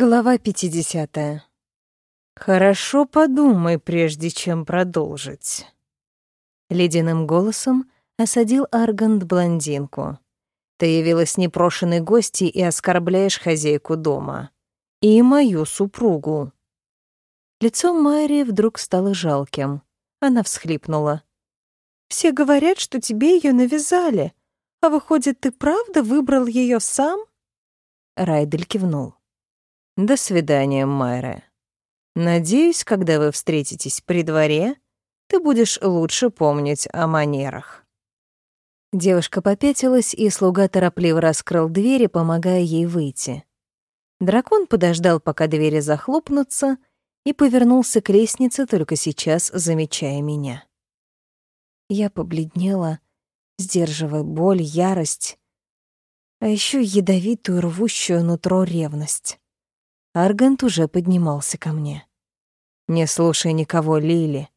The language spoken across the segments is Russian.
Глава 50. Хорошо подумай, прежде чем продолжить. Ледяным голосом осадил Аргант блондинку. Ты явилась непрошенной гостьей и оскорбляешь хозяйку дома. И мою супругу. Лицо Майри вдруг стало жалким. Она всхлипнула. «Все говорят, что тебе ее навязали. А выходит, ты правда выбрал ее сам?» Райдель кивнул. До свидания, Майра. Надеюсь, когда вы встретитесь при дворе, ты будешь лучше помнить о манерах. Девушка попятилась, и слуга торопливо раскрыл двери, помогая ей выйти. Дракон подождал, пока двери захлопнутся, и повернулся к лестнице, только сейчас замечая меня. Я побледнела, сдерживая боль, ярость, а еще ядовитую рвущую нутро ревность. Аргант уже поднимался ко мне. «Не слушай никого, Лили».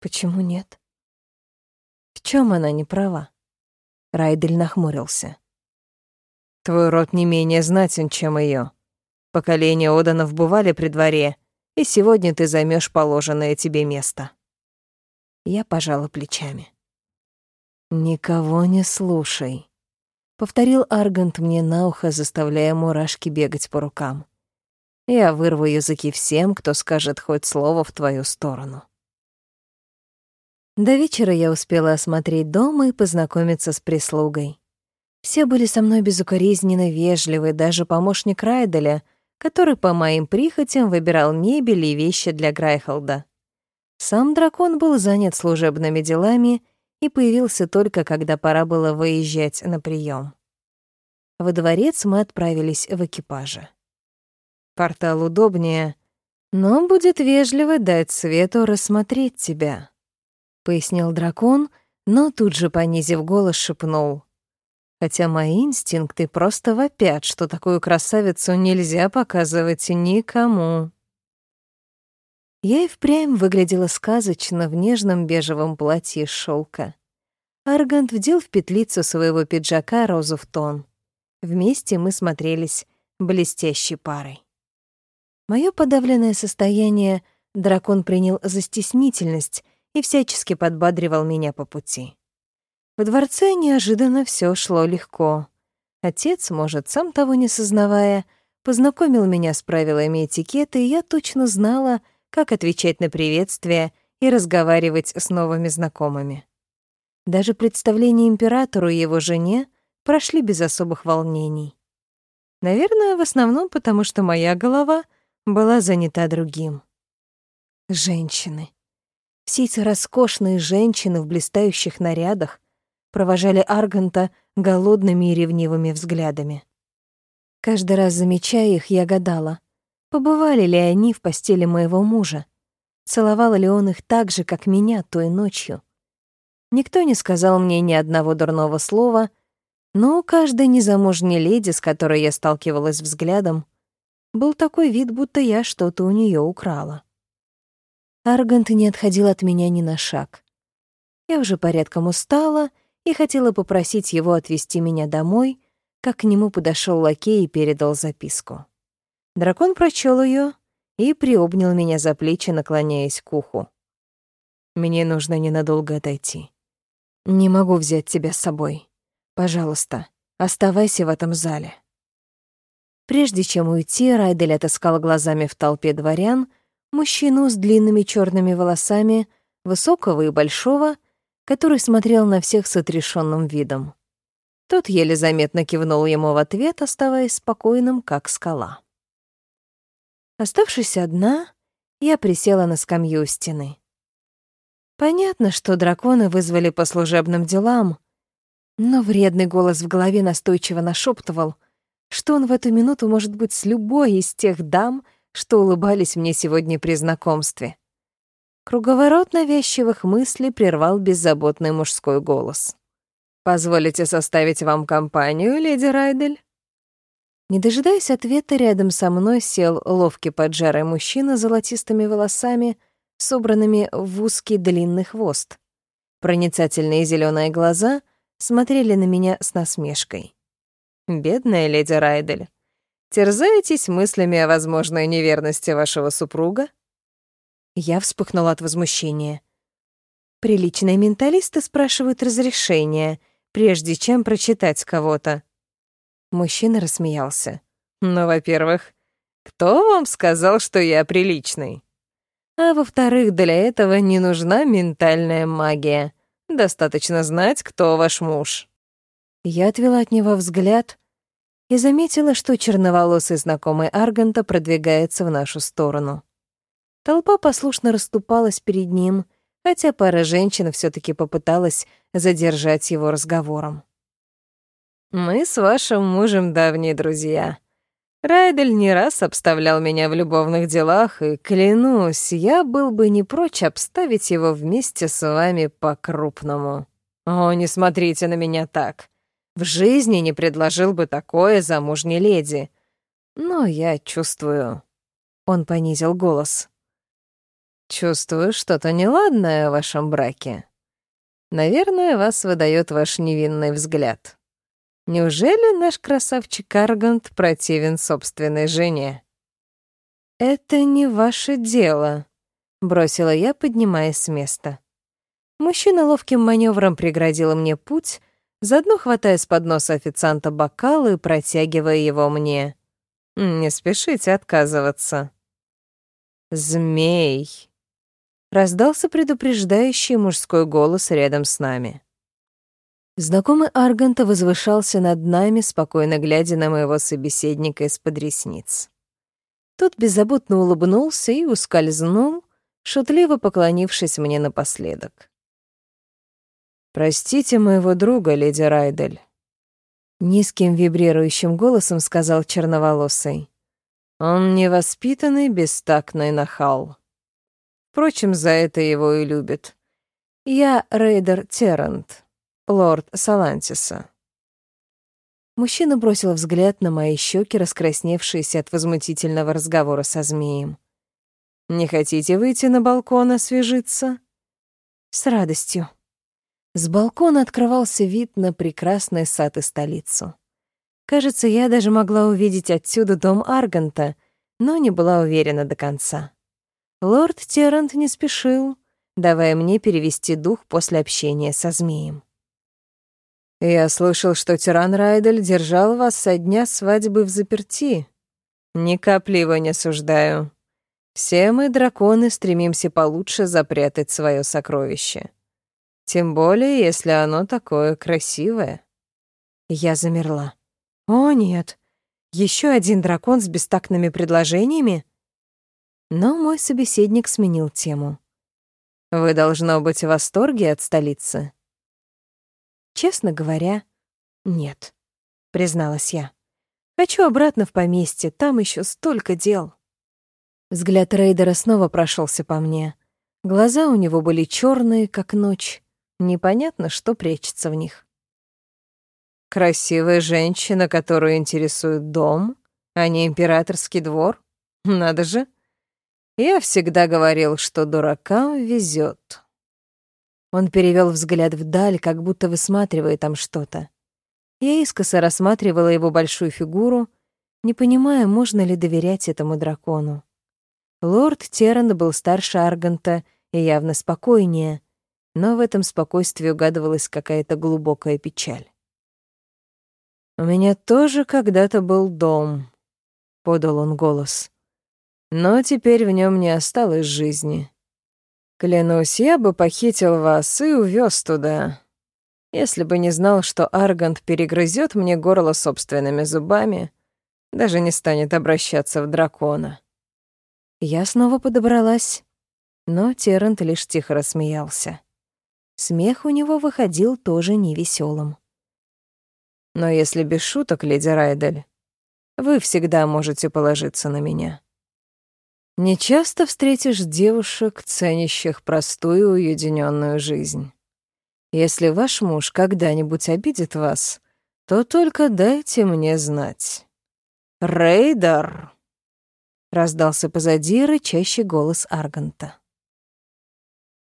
«Почему нет?» «В чем она не права?» Райдель нахмурился. «Твой род не менее знатен, чем ее. Поколения Оданов бывали при дворе, и сегодня ты займешь положенное тебе место». Я пожала плечами. «Никого не слушай», — повторил Аргант мне на ухо, заставляя мурашки бегать по рукам. Я вырву языки всем, кто скажет хоть слово в твою сторону. До вечера я успела осмотреть дом и познакомиться с прислугой. Все были со мной безукоризненно вежливы, даже помощник Райделя, который по моим прихотям выбирал мебель и вещи для Грайхолда. Сам дракон был занят служебными делами и появился только, когда пора было выезжать на прием. Во дворец мы отправились в экипаже. Портал удобнее, но будет вежливо дать свету рассмотреть тебя», — пояснил дракон, но тут же, понизив голос, шепнул. «Хотя мои инстинкты просто вопят, что такую красавицу нельзя показывать никому». Я и впрямь выглядела сказочно в нежном бежевом платье из шелка. Аргант вдел в петлицу своего пиджака розу в тон. Вместе мы смотрелись блестящей парой. Моё подавленное состояние дракон принял за стеснительность и всячески подбадривал меня по пути. В дворце неожиданно всё шло легко. Отец, может, сам того не сознавая, познакомил меня с правилами этикета, и я точно знала, как отвечать на приветствия и разговаривать с новыми знакомыми. Даже представление императору и его жене прошли без особых волнений. Наверное, в основном потому, что моя голова была занята другим. Женщины. Все эти роскошные женщины в блистающих нарядах провожали Арганта голодными и ревнивыми взглядами. Каждый раз замечая их, я гадала, побывали ли они в постели моего мужа, целовал ли он их так же, как меня той ночью. Никто не сказал мне ни одного дурного слова, но у каждой незамужней леди, с которой я сталкивалась взглядом, был такой вид, будто я что-то у нее украла. Аргант не отходил от меня ни на шаг. Я уже порядком устала и хотела попросить его отвезти меня домой, как к нему подошел лакей и передал записку. Дракон прочел ее и приобнял меня за плечи, наклоняясь к уху. «Мне нужно ненадолго отойти. Не могу взять тебя с собой. Пожалуйста, оставайся в этом зале». Прежде чем уйти, Райдель отыскал глазами в толпе дворян мужчину с длинными черными волосами, высокого и большого, который смотрел на всех с отрешенным видом. Тот еле заметно кивнул ему в ответ, оставаясь спокойным, как скала. Оставшись одна, я присела на скамью у стены. Понятно, что драконы вызвали по служебным делам, но вредный голос в голове настойчиво нашептывал, что он в эту минуту может быть с любой из тех дам, что улыбались мне сегодня при знакомстве. Круговорот навязчивых мыслей прервал беззаботный мужской голос. «Позволите составить вам компанию, леди Райдель?» Не дожидаясь ответа, рядом со мной сел ловкий поджарый мужчина с золотистыми волосами, собранными в узкий длинный хвост. Проницательные зеленые глаза смотрели на меня с насмешкой. Бедная леди Райдель. Терзаетесь мыслями о возможной неверности вашего супруга?» Я вспыхнула от возмущения. Приличные менталисты спрашивают разрешения, прежде чем прочитать кого-то. Мужчина рассмеялся. «Ну, во-первых, кто вам сказал, что я приличный? А во-вторых, для этого не нужна ментальная магия. Достаточно знать, кто ваш муж». Я отвела от него взгляд и заметила, что черноволосый знакомый Арганта продвигается в нашу сторону. Толпа послушно расступалась перед ним, хотя пара женщин все таки попыталась задержать его разговором. «Мы с вашим мужем давние друзья. Райдель не раз обставлял меня в любовных делах, и, клянусь, я был бы не прочь обставить его вместе с вами по-крупному. О, не смотрите на меня так. В жизни не предложил бы такое замужней леди. Но я чувствую...» Он понизил голос. Чувствую что-то неладное в вашем браке. Наверное, вас выдает ваш невинный взгляд. Неужели наш красавчик Аргант противен собственной жене? Это не ваше дело, бросила я, поднимаясь с места. Мужчина ловким маневром преградил мне путь, заодно хватая с подноса официанта бокал и протягивая его мне. Не спешите отказываться. Змей, раздался предупреждающий мужской голос рядом с нами. Знакомый Арганта возвышался над нами, спокойно глядя на моего собеседника из-под ресниц. Тот беззаботно улыбнулся и ускользнул, шутливо поклонившись мне напоследок. «Простите моего друга, леди Райдель», — низким вибрирующим голосом сказал черноволосый. «Он невоспитанный, бестактный нахал». Впрочем, за это его и любят. Я Рейдер Террент, лорд Салантиса. Мужчина бросил взгляд на мои щеки, раскрасневшиеся от возмутительного разговора со змеем. «Не хотите выйти на балкон освежиться?» «С радостью». С балкона открывался вид на прекрасный сад и столицу. Кажется, я даже могла увидеть отсюда дом Арганта, но не была уверена до конца. Лорд Террант не спешил, давая мне перевести дух после общения со змеем. «Я слышал, что тиран Райдель держал вас со дня свадьбы в заперти. Ни капли его не осуждаю. Все мы, драконы, стремимся получше запрятать свое сокровище. Тем более, если оно такое красивое». Я замерла. «О, нет. Еще один дракон с бестактными предложениями?» Но мой собеседник сменил тему. «Вы, должно быть, в восторге от столицы?» «Честно говоря, нет», — призналась я. «Хочу обратно в поместье, там еще столько дел». Взгляд Рейдера снова прошелся по мне. Глаза у него были черные, как ночь. Непонятно, что прячется в них. «Красивая женщина, которую интересует дом, а не императорский двор? Надо же!» Я всегда говорил, что дуракам везет. Он перевел взгляд вдаль, как будто высматривая там что-то. Я искоса рассматривала его большую фигуру, не понимая, можно ли доверять этому дракону. Лорд Террен был старше Арганта и явно спокойнее, но в этом спокойствии угадывалась какая-то глубокая печаль. «У меня тоже когда-то был дом», — подал он голос. Но теперь в нем не осталось жизни. Клянусь, я бы похитил вас и увез туда, если бы не знал, что Аргант перегрызет мне горло собственными зубами, даже не станет обращаться в дракона. Я снова подобралась, но Террент лишь тихо рассмеялся. Смех у него выходил тоже невеселым. Но если без шуток, леди Райдель, вы всегда можете положиться на меня. Не часто встретишь девушек, ценящих простую уединенную жизнь. Если ваш муж когда-нибудь обидит вас, то только дайте мне знать. Рейдер! Раздался позади рычащий голос Арганта.